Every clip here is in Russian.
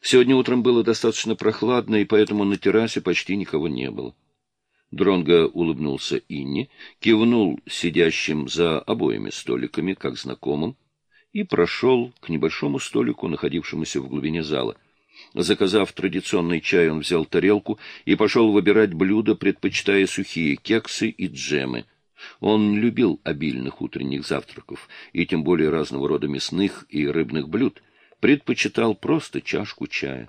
Сегодня утром было достаточно прохладно, и поэтому на террасе почти никого не было. Дронго улыбнулся Инне, кивнул сидящим за обоими столиками, как знакомым, и прошел к небольшому столику, находившемуся в глубине зала. Заказав традиционный чай, он взял тарелку и пошел выбирать блюда, предпочитая сухие кексы и джемы. Он любил обильных утренних завтраков, и тем более разного рода мясных и рыбных блюд, предпочитал просто чашку чая.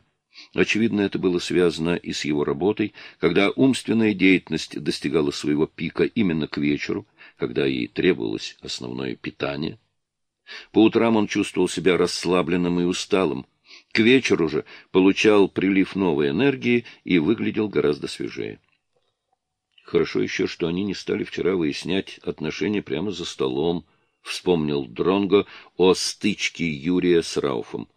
Очевидно, это было связано и с его работой, когда умственная деятельность достигала своего пика именно к вечеру, когда ей требовалось основное питание. По утрам он чувствовал себя расслабленным и усталым. К вечеру же получал прилив новой энергии и выглядел гораздо свежее. Хорошо еще, что они не стали вчера выяснять отношения прямо за столом, вспомнил Дронго о стычке Юрия с Рауфом.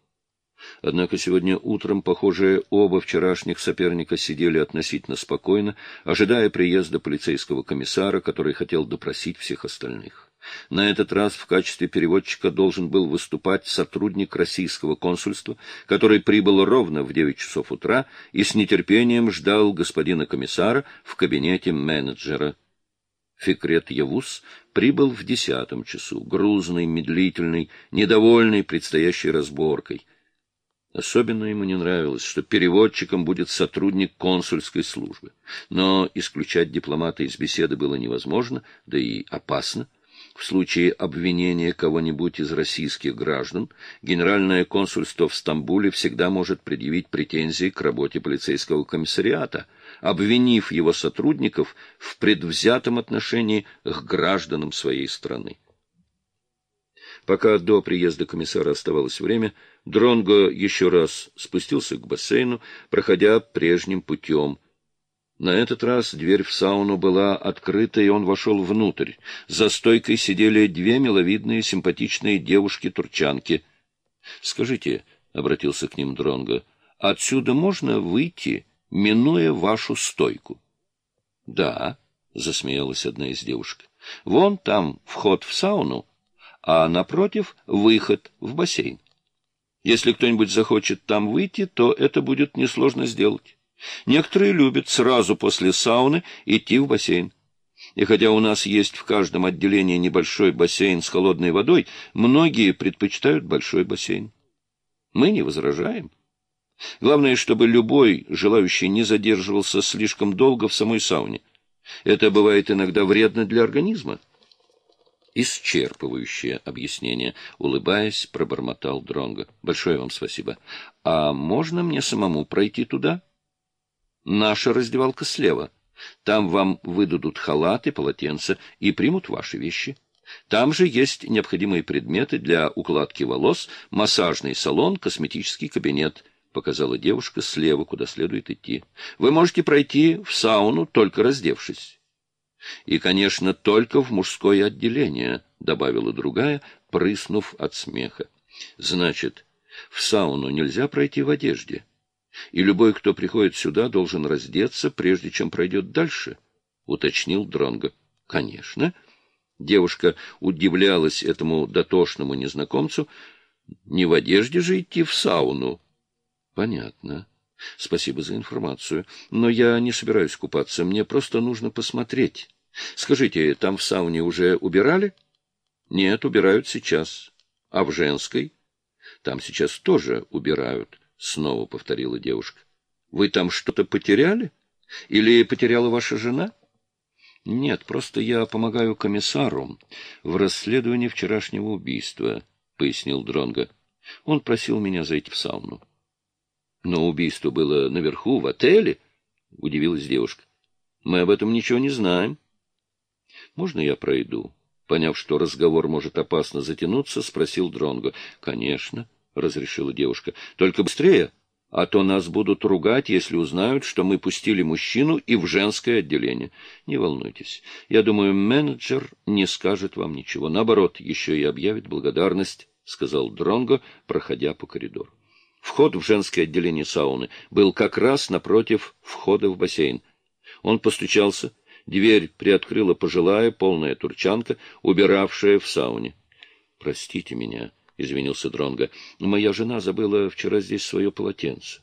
Однако сегодня утром, похоже, оба вчерашних соперника сидели относительно спокойно, ожидая приезда полицейского комиссара, который хотел допросить всех остальных. На этот раз в качестве переводчика должен был выступать сотрудник российского консульства, который прибыл ровно в девять часов утра и с нетерпением ждал господина комиссара в кабинете менеджера. Фикрет Явус прибыл в десятом часу, грузный, медлительный, недовольный предстоящей разборкой — Особенно ему не нравилось, что переводчиком будет сотрудник консульской службы. Но исключать дипломата из беседы было невозможно, да и опасно. В случае обвинения кого-нибудь из российских граждан, Генеральное консульство в Стамбуле всегда может предъявить претензии к работе полицейского комиссариата, обвинив его сотрудников в предвзятом отношении к гражданам своей страны. Пока до приезда комиссара оставалось время, Дронго еще раз спустился к бассейну, проходя прежним путем. На этот раз дверь в сауну была открыта, и он вошел внутрь. За стойкой сидели две миловидные, симпатичные девушки-турчанки. — Скажите, — обратился к ним Дронго, — отсюда можно выйти, минуя вашу стойку? — Да, — засмеялась одна из девушек. — Вон там вход в сауну, а напротив — выход в бассейн. Если кто-нибудь захочет там выйти, то это будет несложно сделать. Некоторые любят сразу после сауны идти в бассейн. И хотя у нас есть в каждом отделении небольшой бассейн с холодной водой, многие предпочитают большой бассейн. Мы не возражаем. Главное, чтобы любой желающий не задерживался слишком долго в самой сауне. Это бывает иногда вредно для организма исчерпывающее объяснение, улыбаясь, пробормотал Дронго. Большое вам спасибо. А можно мне самому пройти туда? Наша раздевалка слева. Там вам выдадут халаты, полотенца и примут ваши вещи. Там же есть необходимые предметы для укладки волос, массажный салон, косметический кабинет, показала девушка слева, куда следует идти. Вы можете пройти в сауну, только раздевшись. И, конечно, только в мужское отделение, — добавила другая, прыснув от смеха. Значит, в сауну нельзя пройти в одежде. И любой, кто приходит сюда, должен раздеться, прежде чем пройдет дальше, — уточнил Дронго. — Конечно. Девушка удивлялась этому дотошному незнакомцу. Не в одежде же идти в сауну. — Понятно. Спасибо за информацию. Но я не собираюсь купаться. Мне просто нужно посмотреть. Скажите, там в сауне уже убирали? Нет, убирают сейчас. А в женской? Там сейчас тоже убирают, снова повторила девушка. Вы там что-то потеряли? Или потеряла ваша жена? Нет, просто я помогаю комиссару в расследовании вчерашнего убийства, пояснил Дронга. Он просил меня зайти в сауну. Но убийство было наверху, в отеле, удивилась девушка. Мы об этом ничего не знаем. Можно я пройду? Поняв, что разговор может опасно затянуться, спросил Дронго. Конечно, разрешила девушка. Только быстрее, а то нас будут ругать, если узнают, что мы пустили мужчину и в женское отделение. Не волнуйтесь. Я думаю, менеджер не скажет вам ничего. Наоборот, еще и объявит благодарность, сказал Дронго, проходя по коридору. Вход в женское отделение сауны был как раз напротив входа в бассейн. Он постучался Дверь приоткрыла пожилая, полная турчанка, убиравшая в сауне. — Простите меня, — извинился Дронго. «Моя жена забыла вчера здесь свое полотенце».